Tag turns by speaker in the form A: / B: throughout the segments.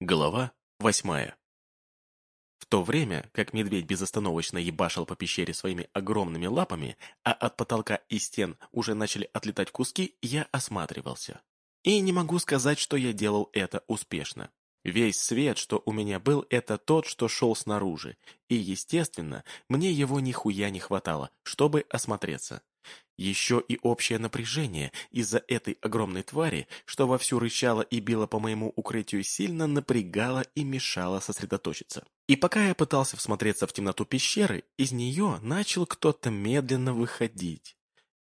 A: Глава восьмая. В то время, как медведь безостановочно ебашил по пещере своими огромными лапами, а от потолка и стен уже начали отлетать куски, я осматривался. И не могу сказать, что я делал это успешно. Весь свет, что у меня был, это тот, что шел снаружи, и, естественно, мне его нихуя не хватало, чтобы осмотреться. Еще и общее напряжение из-за этой огромной твари, что вовсю рычала и била по моему укрытию, сильно напрягало и мешало сосредоточиться. И пока я пытался всмотреться в темноту пещеры, из нее начал кто-то медленно выходить.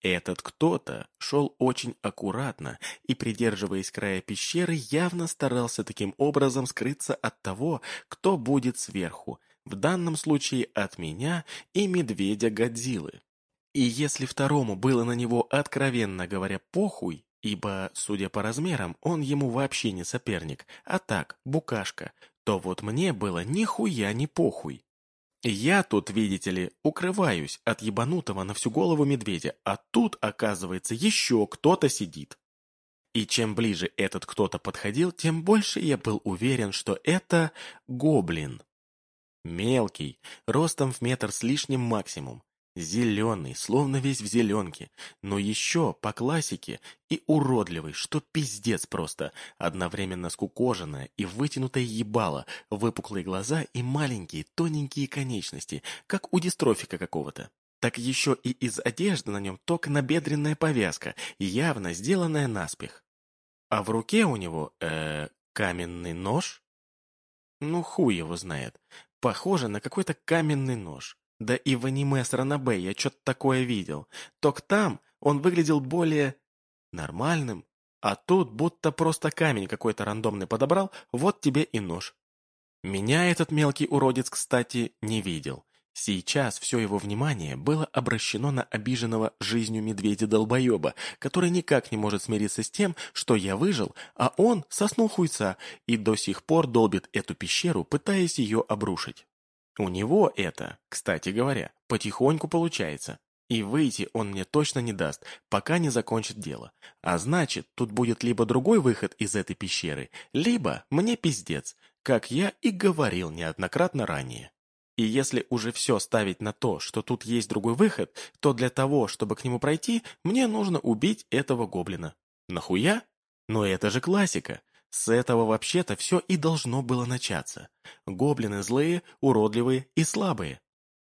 A: Этот кто-то шел очень аккуратно и, придерживаясь края пещеры, явно старался таким образом скрыться от того, кто будет сверху, в данном случае от меня и медведя Годзиллы. И если второму было на него, откровенно говоря, похуй, ибо, судя по размерам, он ему вообще не соперник, а так, букашка, то вот мне было нихуя не похуй. Я тут, видите ли, укрываюсь от ебанутого на всю голову медведя, а тут, оказывается, еще кто-то сидит. И чем ближе этот кто-то подходил, тем больше я был уверен, что это гоблин. Мелкий, ростом в метр с лишним максимум, Зеленый, словно весь в зеленке, но еще по классике и уродливый, что пиздец просто, одновременно скукоженное и вытянутое ебало, выпуклые глаза и маленькие тоненькие конечности, как у дистрофика какого-то. Так еще и из одежды на нем только набедренная повязка, явно сделанная наспех. А в руке у него, э, каменный нож? Ну, хуй его знает. Похоже на какой-то каменный нож. Да и в аниме с Ранабе я что-то такое видел. Только там он выглядел более... нормальным. А тут будто просто камень какой-то рандомный подобрал, вот тебе и нож. Меня этот мелкий уродец, кстати, не видел. Сейчас все его внимание было обращено на обиженного жизнью медведя-долбоеба, который никак не может смириться с тем, что я выжил, а он соснул хуйца и до сих пор долбит эту пещеру, пытаясь ее обрушить. У него это, кстати говоря, потихоньку получается. И выйти он мне точно не даст, пока не закончит дело. А значит, тут будет либо другой выход из этой пещеры, либо мне пиздец, как я и говорил неоднократно ранее. И если уже все ставить на то, что тут есть другой выход, то для того, чтобы к нему пройти, мне нужно убить этого гоблина. Нахуя? Но это же классика. С этого вообще-то все и должно было начаться. Гоблины злые, уродливые и слабые.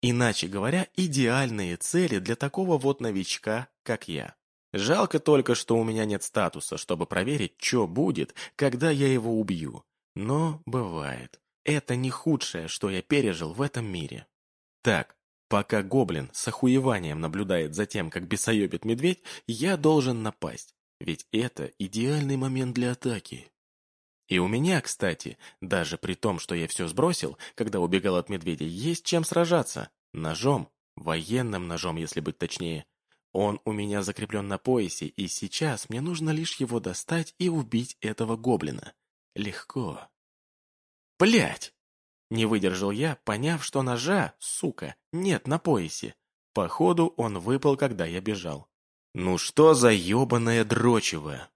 A: Иначе говоря, идеальные цели для такого вот новичка, как я. Жалко только, что у меня нет статуса, чтобы проверить, что будет, когда я его убью. Но бывает. Это не худшее, что я пережил в этом мире. Так, пока гоблин с охуеванием наблюдает за тем, как бесоебит медведь, я должен напасть. Ведь это идеальный момент для атаки. И у меня, кстати, даже при том, что я все сбросил, когда убегал от медведя, есть чем сражаться. Ножом. Военным ножом, если быть точнее. Он у меня закреплен на поясе, и сейчас мне нужно лишь его достать и убить этого гоблина. Легко. Блять! Не выдержал я, поняв, что ножа, сука, нет на поясе. Походу, он выпал, когда я бежал. Ну что за ебаное дрочево?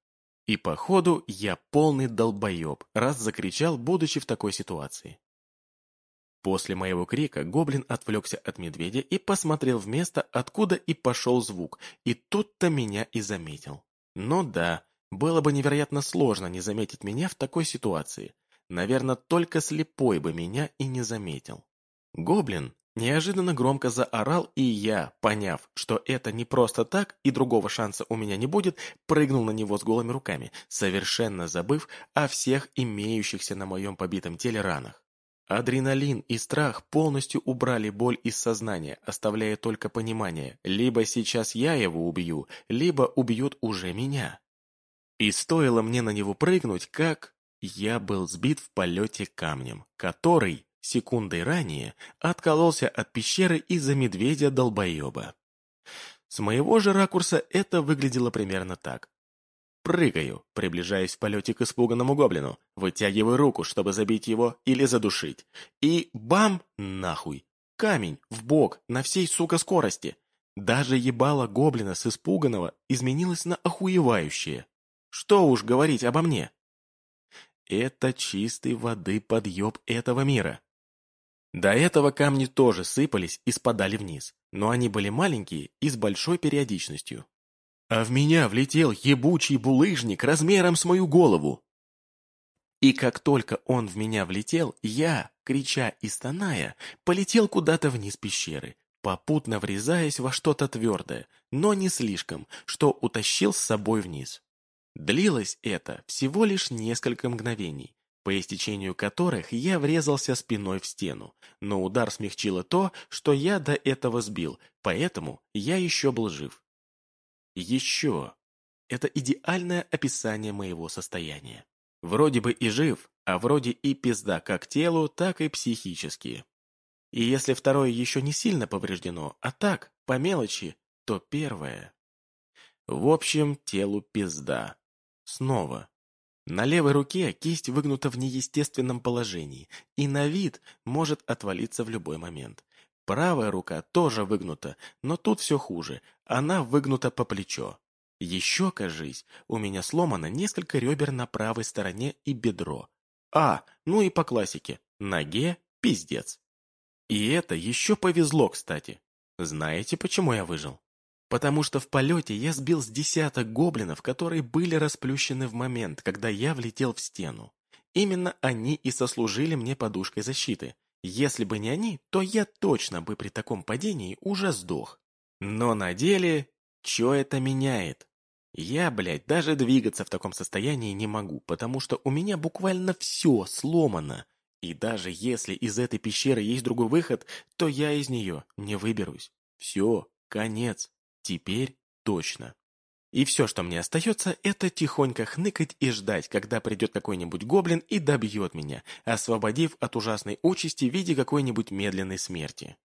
A: И походу я полный долбоеб, раз закричал, будучи в такой ситуации. После моего крика гоблин отвлекся от медведя и посмотрел в место, откуда и пошел звук, и тут-то меня и заметил. Ну да, было бы невероятно сложно не заметить меня в такой ситуации. Наверное, только слепой бы меня и не заметил. Гоблин Неожиданно громко заорал, и я, поняв, что это не просто так и другого шанса у меня не будет, прыгнул на него с голыми руками, совершенно забыв о всех имеющихся на моем побитом теле ранах. Адреналин и страх полностью убрали боль из сознания, оставляя только понимание, либо сейчас я его убью, либо убьют уже меня. И стоило мне на него прыгнуть, как я был сбит в полете камнем, который секундой ранее откололся от пещеры из-за медведя-долбоеба. С моего же ракурса это выглядело примерно так. Прыгаю, приближаясь в полете к испуганному гоблину, вытягиваю руку, чтобы забить его или задушить. И бам! Нахуй! Камень, в бок, на всей, сука, скорости. Даже ебало гоблина с испуганного изменилось на охуевающее. Что уж говорить обо мне. это чистой воды подъеб этого мира. До этого камни тоже сыпались и спадали вниз, но они были маленькие и с большой периодичностью. А в меня влетел ебучий булыжник размером с мою голову. И как только он в меня влетел, я, крича и стоная, полетел куда-то вниз пещеры, попутно врезаясь во что-то твердое, но не слишком, что утащил с собой вниз. Длилось это всего лишь несколько мгновений, по истечению которых я врезался спиной в стену, но удар смягчило то, что я до этого сбил, поэтому я еще был жив. Еще. Это идеальное описание моего состояния. Вроде бы и жив, а вроде и пизда как телу, так и психически. И если второе еще не сильно повреждено, а так, по мелочи, то первое. В общем, телу пизда. Снова. На левой руке кисть выгнута в неестественном положении, и на вид может отвалиться в любой момент. Правая рука тоже выгнута, но тут все хуже, она выгнута по плечо. Еще, кажись, у меня сломано несколько ребер на правой стороне и бедро. А, ну и по классике, ноге пиздец. И это еще повезло, кстати. Знаете, почему я выжил? Потому что в полете я сбил с десяток гоблинов, которые были расплющены в момент, когда я влетел в стену. Именно они и сослужили мне подушкой защиты. Если бы не они, то я точно бы при таком падении уже сдох. Но на деле, что это меняет? Я, блядь, даже двигаться в таком состоянии не могу, потому что у меня буквально все сломано. И даже если из этой пещеры есть другой выход, то я из нее не выберусь. Все, конец. Теперь точно. И все, что мне остается, это тихонько хныкать и ждать, когда придет какой-нибудь гоблин и добьет меня, освободив от ужасной участи в виде какой-нибудь медленной смерти.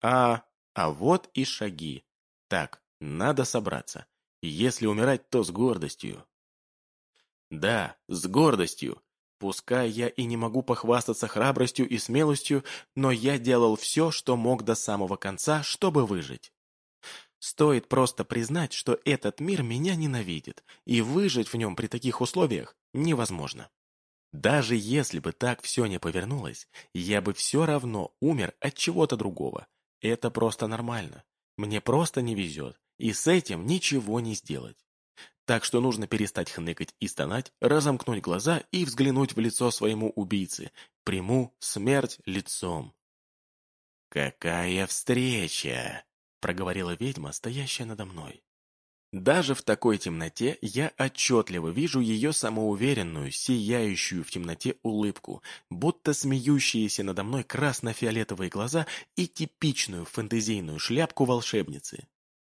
A: А, а вот и шаги. Так, надо собраться. Если умирать, то с гордостью. Да, с гордостью. Пускай я и не могу похвастаться храбростью и смелостью, но я делал все, что мог до самого конца, чтобы выжить. Стоит просто признать, что этот мир меня ненавидит, и выжить в нем при таких условиях невозможно. Даже если бы так все не повернулось, я бы все равно умер от чего-то другого. Это просто нормально. Мне просто не везет, и с этим ничего не сделать. Так что нужно перестать хныкать и стонать, разомкнуть глаза и взглянуть в лицо своему убийце. Приму смерть лицом. «Какая встреча!» — проговорила ведьма, стоящая надо мной. Даже в такой темноте я отчетливо вижу ее самоуверенную, сияющую в темноте улыбку, будто смеющиеся надо мной красно-фиолетовые глаза и типичную фэнтезийную шляпку волшебницы.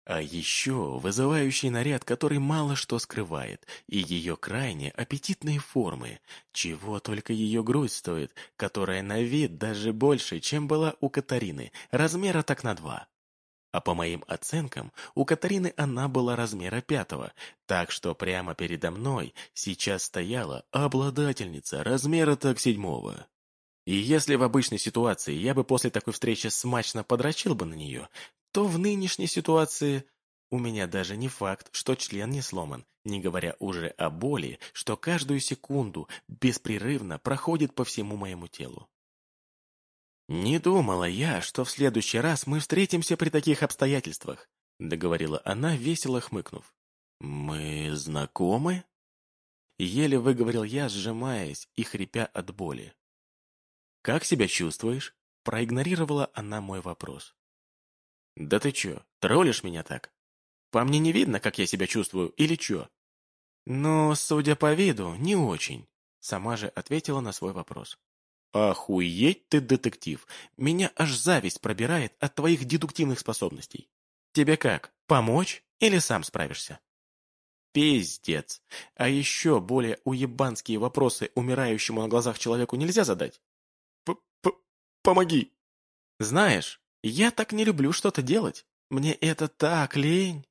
A: А еще вызывающий наряд, который мало что скрывает, и ее крайне аппетитные формы, чего только ее грудь стоит, которая на вид даже больше, чем была у Катарины, размера так на два. А по моим оценкам, у Катарины она была размера пятого, так что прямо передо мной сейчас стояла обладательница размера так седьмого. И если в обычной ситуации я бы после такой встречи смачно подрочил бы на нее, то в нынешней ситуации у меня даже не факт, что член не сломан, не говоря уже о боли, что каждую секунду беспрерывно проходит по всему моему телу. «Не думала я, что в следующий раз мы встретимся при таких обстоятельствах», договорила она, весело хмыкнув. «Мы знакомы?» Еле выговорил я, сжимаясь и хрипя от боли. «Как себя чувствуешь?» Проигнорировала она мой вопрос. «Да ты чё, троллишь меня так? По мне не видно, как я себя чувствую, или чё?» «Ну, судя по виду, не очень», сама же ответила на свой вопрос. «Охуеть ты, детектив! Меня аж зависть пробирает от твоих дедуктивных способностей. Тебе как, помочь или сам справишься?» Пиздец. А еще более уебанские вопросы умирающему на глазах человеку нельзя задать? П -п Помоги. Знаешь, я так не люблю что-то делать. Мне это так лень.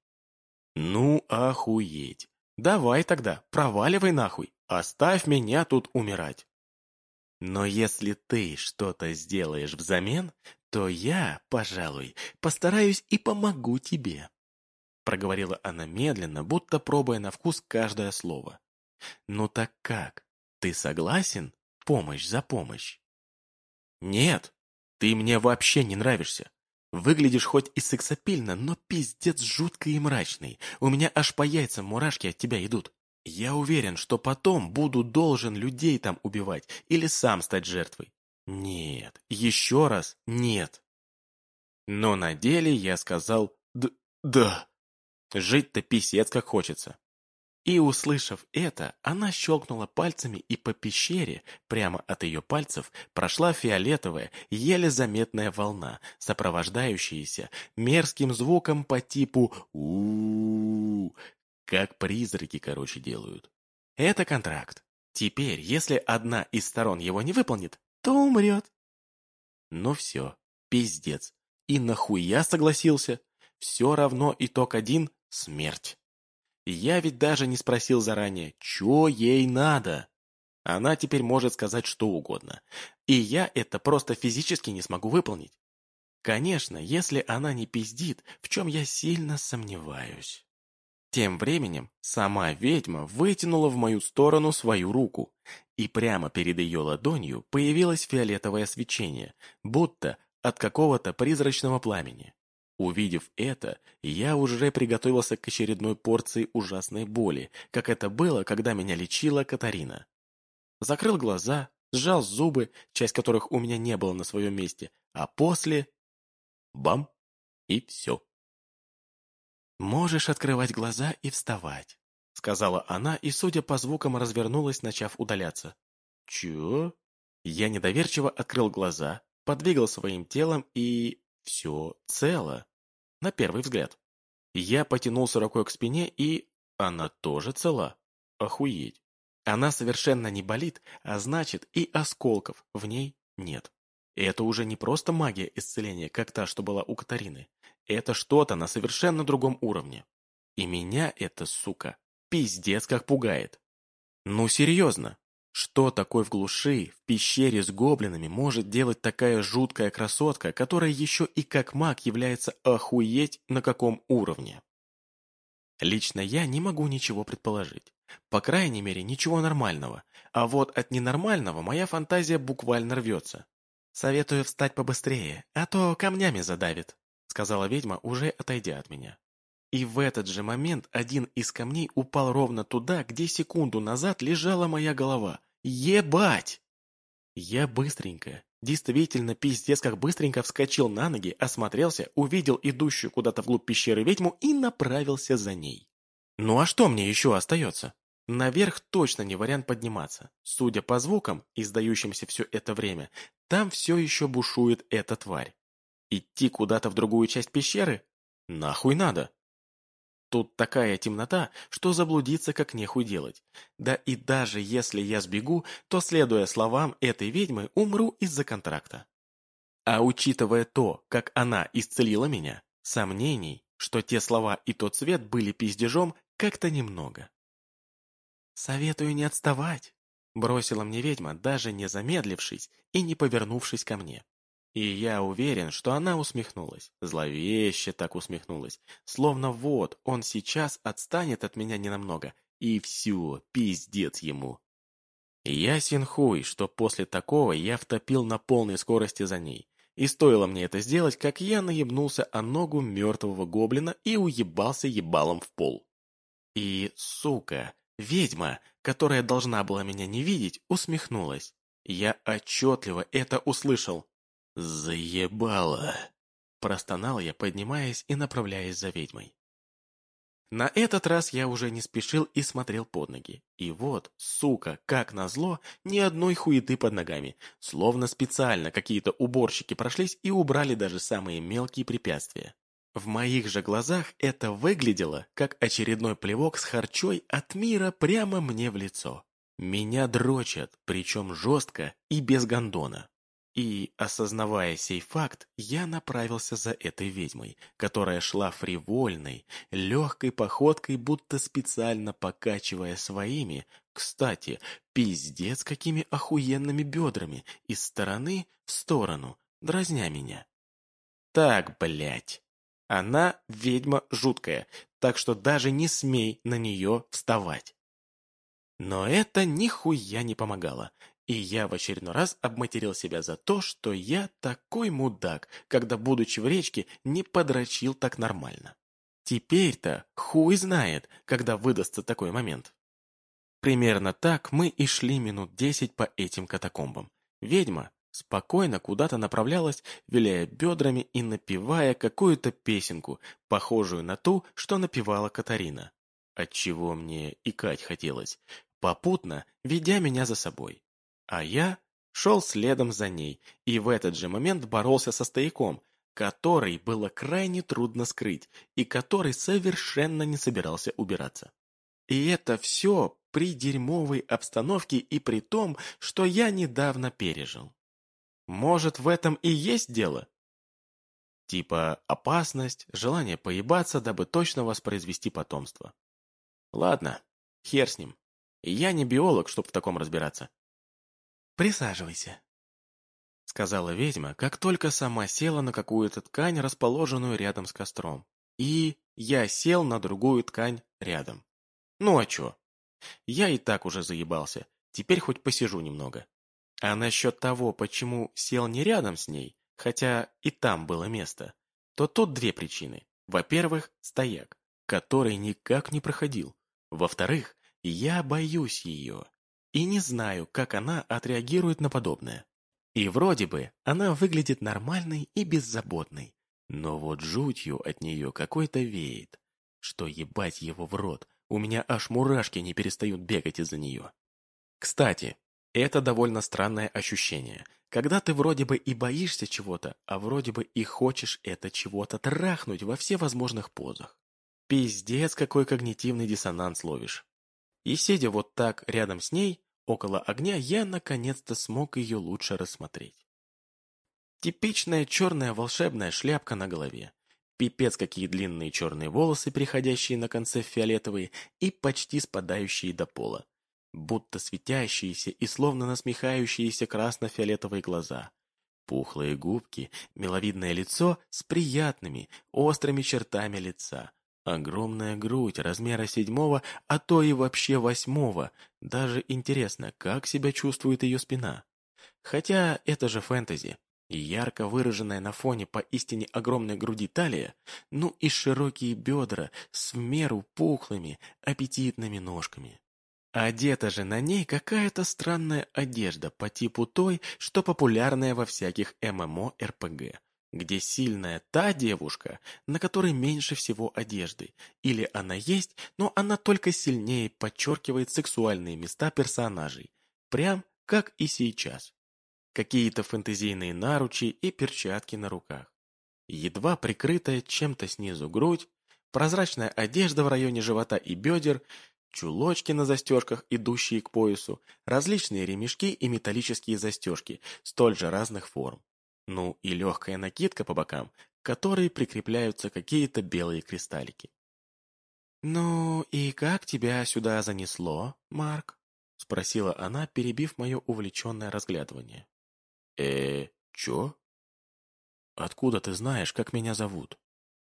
A: Ну, охуеть. Давай тогда, проваливай нахуй. Оставь меня тут умирать. Но если ты что-то сделаешь взамен, то я, пожалуй, постараюсь и помогу тебе. Проговорила она медленно, будто пробуя на вкус каждое слово. Ну так как? Ты согласен? Помощь за помощь. Нет, ты мне вообще не нравишься. Выглядишь хоть и сексапильно, но пиздец жуткий и мрачный. У меня аж по яйцам мурашки от тебя идут. Я уверен, что потом буду должен людей там убивать или сам стать жертвой. Нет, еще раз нет. Но на деле я сказал «д... да». Жить-то писец как хочется. И, услышав это, она щелкнула пальцами, и по пещере, прямо от ее пальцев, прошла фиолетовая, еле заметная волна, сопровождающаяся мерзким звуком по типу у, -у, -у как призраки, короче, делают. Это контракт. Теперь, если одна из сторон его не выполнит, то умрет. Ну все, пиздец. И нахуя согласился? Все равно итог один — смерть. Я ведь даже не спросил заранее, что ей надо. Она теперь может сказать что угодно. И я это просто физически не смогу выполнить. Конечно, если она не пиздит, в чем я сильно сомневаюсь. Тем временем сама ведьма вытянула в мою сторону свою руку, и прямо перед ее ладонью появилось фиолетовое свечение, будто от какого-то призрачного пламени. Увидев это, я уже приготовился к очередной порции ужасной боли, как это было, когда меня лечила Катарина. Закрыл глаза, сжал зубы, часть которых у меня не было на своем месте, а после... Бам! И все. «Можешь открывать глаза и вставать», — сказала она и, судя по звукам, развернулась, начав удаляться. «Чё?» Я недоверчиво открыл глаза, подвигал своим телом и... все цело. На первый взгляд. Я потянулся рукой к спине, и... Она тоже цела. Охуеть. Она совершенно не болит, а значит и осколков в ней нет. И это уже не просто магия исцеления, как та, что была у Катарины. Это что-то на совершенно другом уровне. И меня это, сука, пиздец как пугает. Ну серьезно, что такое в глуши, в пещере с гоблинами может делать такая жуткая красотка, которая еще и как маг является охуеть на каком уровне? Лично я не могу ничего предположить. По крайней мере, ничего нормального. А вот от ненормального моя фантазия буквально рвется. «Советую встать побыстрее, а то камнями задавит», сказала ведьма, уже отойдя от меня. И в этот же момент один из камней упал ровно туда, где секунду назад лежала моя голова. Ебать! Я быстренько, действительно пиздец как быстренько вскочил на ноги, осмотрелся, увидел идущую куда-то вглубь пещеры ведьму и направился за ней. Ну а что мне еще остается? Наверх точно не вариант подниматься. Судя по звукам, издающимся все это время, там все еще бушует эта тварь. Идти куда-то в другую часть пещеры? Нахуй надо? Тут такая темнота, что заблудиться как нехуй делать. Да и даже если я сбегу, то, следуя словам этой ведьмы, умру из-за контракта. А учитывая то, как она исцелила меня, сомнений, что те слова и тот цвет были пиздежом, как-то немного. «Советую не отставать», — бросила мне ведьма, даже не замедлившись и не повернувшись ко мне. И я уверен, что она усмехнулась, зловеще так усмехнулась, словно вот он сейчас отстанет от меня ненамного, и все, пиздец ему. Ясен хуй, что после такого я втопил на полной скорости за ней. И стоило мне это сделать, как я наебнулся о ногу мертвого гоблина и уебался ебалом в пол. И, сука, ведьма, которая должна была меня не видеть, усмехнулась. Я отчетливо это услышал. «Заебало!» – простонал я, поднимаясь и направляясь за ведьмой. На этот раз я уже не спешил и смотрел под ноги. И вот, сука, как назло, ни одной хуеты под ногами. Словно специально какие-то уборщики прошлись и убрали даже самые мелкие препятствия. В моих же глазах это выглядело, как очередной плевок с харчой от мира прямо мне в лицо. Меня дрочат, причем жестко и без гондона. И, осознавая сей факт, я направился за этой ведьмой, которая шла фривольной, легкой походкой, будто специально покачивая своими, кстати, пиздец какими охуенными бедрами, из стороны в сторону, дразня меня. Так, блядь. Она ведьма жуткая, так что даже не смей на нее вставать. Но это нихуя не помогало, и я в очередной раз обматерил себя за то, что я такой мудак, когда, будучи в речке, не подрочил так нормально. Теперь-то хуй знает, когда выдастся такой момент. Примерно так мы и шли минут десять по этим катакомбам. Ведьма спокойно куда-то направлялась, виляя бедрами и напевая какую-то песенку, похожую на ту, что напевала Катарина. Отчего мне икать хотелось, попутно ведя меня за собой. А я шел следом за ней и в этот же момент боролся со стояком, который было крайне трудно скрыть и который совершенно не собирался убираться. И это все при дерьмовой обстановке и при том, что я недавно пережил. Может, в этом и есть дело? Типа опасность, желание поебаться, дабы точно воспроизвести потомство. Ладно, хер с ним. Я не биолог, чтоб в таком разбираться. Присаживайся, сказала ведьма, как только сама села на какую-то ткань, расположенную рядом с костром. И я сел на другую ткань рядом. Ну а чё? Я и так уже заебался, теперь хоть посижу немного. А насчет того, почему сел не рядом с ней, хотя и там было место, то тут две причины. Во-первых, стояк, который никак не проходил. Во-вторых, я боюсь ее и не знаю, как она отреагирует на подобное. И вроде бы она выглядит нормальной и беззаботной, но вот жутью от нее какой-то веет, что ебать его в рот, у меня аж мурашки не перестают бегать из-за нее. Кстати, это довольно странное ощущение, когда ты вроде бы и боишься чего-то, а вроде бы и хочешь это чего-то трахнуть во все возможных позах. Пиздец, какой когнитивный диссонанс ловишь. И сидя вот так рядом с ней, около огня, я наконец-то смог ее лучше рассмотреть. Типичная черная волшебная шляпка на голове, Пипец какие длинные черные волосы, переходящие на конце в фиолетовые и почти спадающие до пола. Будто светящиеся и словно насмехающиеся красно-фиолетовые глаза. Пухлые губки, миловидное лицо с приятными, острыми чертами лица. Огромная грудь размера седьмого, а то и вообще восьмого. Даже интересно, как себя чувствует ее спина. Хотя это же фэнтези, и ярко выраженная на фоне поистине огромной груди талия, ну и широкие бедра с в меру пухлыми, аппетитными ножками. Одета же на ней какая-то странная одежда по типу той, что популярная во всяких ММО-РПГ, где сильная та девушка, на которой меньше всего одежды, или она есть, но она только сильнее подчеркивает сексуальные места персонажей, прям как и сейчас какие-то фэнтезийные наручи и перчатки на руках. Едва прикрытая чем-то снизу грудь, прозрачная одежда в районе живота и бедер, чулочки на застежках, идущие к поясу, различные ремешки и металлические застежки столь же разных форм. Ну и легкая накидка по бокам, к которой прикрепляются какие-то белые кристаллики. «Ну и как тебя сюда занесло, Марк?» — спросила она, перебив мое увлеченное разглядывание э чё?» «Откуда ты знаешь, как меня зовут?»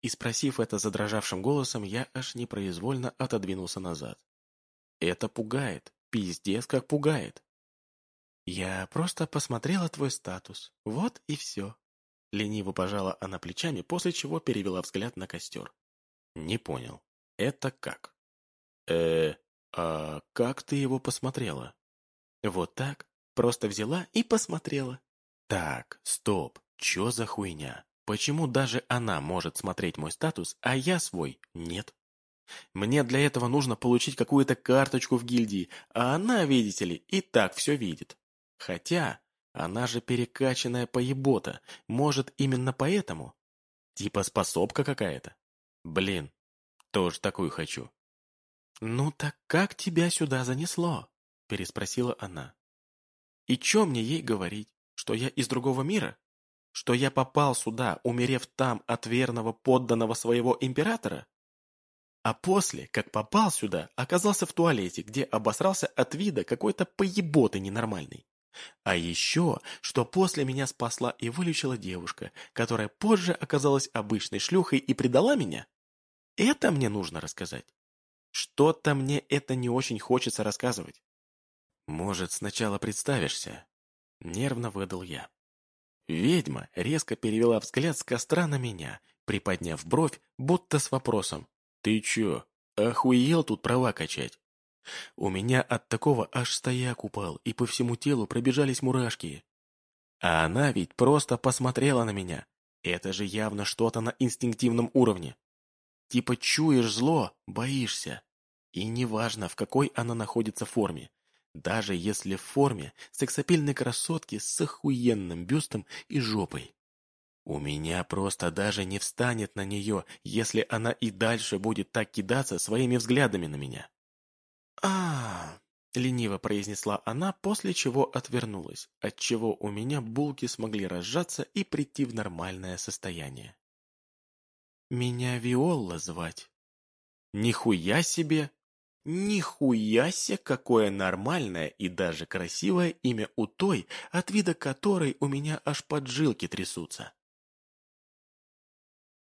A: И спросив это задрожавшим голосом, я аж непроизвольно отодвинулся назад. «Это пугает, пиздец как пугает!» «Я просто посмотрела твой статус, вот и все». Лениво пожала она плечами, после чего перевела взгляд на костер. «Не понял. Это как?» э а как ты его посмотрела?» «Вот так. Просто взяла и посмотрела. Так, стоп, чё за хуйня? Почему даже она может смотреть мой статус, а я свой нет? Мне для этого нужно получить какую-то карточку в гильдии, а она, видите ли, и так все видит. Хотя, она же перекачанная поебота, может, именно поэтому? Типа способка какая-то? Блин, тоже такую хочу. «Ну так как тебя сюда занесло?» – переспросила она. «И чё мне ей говорить? Что я из другого мира? Что я попал сюда, умерев там от верного подданного своего императора? А после, как попал сюда, оказался в туалете, где обосрался от вида какой-то поеботы ненормальной. А еще, что после меня спасла и вылечила девушка, которая позже оказалась обычной шлюхой и предала меня? Это мне нужно рассказать. Что-то мне это не очень хочется рассказывать. Может, сначала представишься? Нервно выдал я. Ведьма резко перевела взгляд с костра на меня, приподняв бровь, будто с вопросом. «Ты чё, охуел тут права качать?» У меня от такого аж стояк упал, и по всему телу пробежались мурашки. А она ведь просто посмотрела на меня. Это же явно что-то на инстинктивном уровне. Типа чуешь зло, боишься. И неважно, в какой она находится форме. Даже если в форме сексапильной красотки с охуенным бюстом и жопой. У меня просто даже не встанет на нее, если она и дальше будет так кидаться своими взглядами на меня. А лениво произнесла она, после чего отвернулась, отчего у меня булки смогли разжаться и прийти в нормальное состояние. «Меня Виолла звать». «Нихуя себе!» Нихуя себе, какое нормальное и даже красивое имя у той, от вида которой у меня аж поджилки трясутся.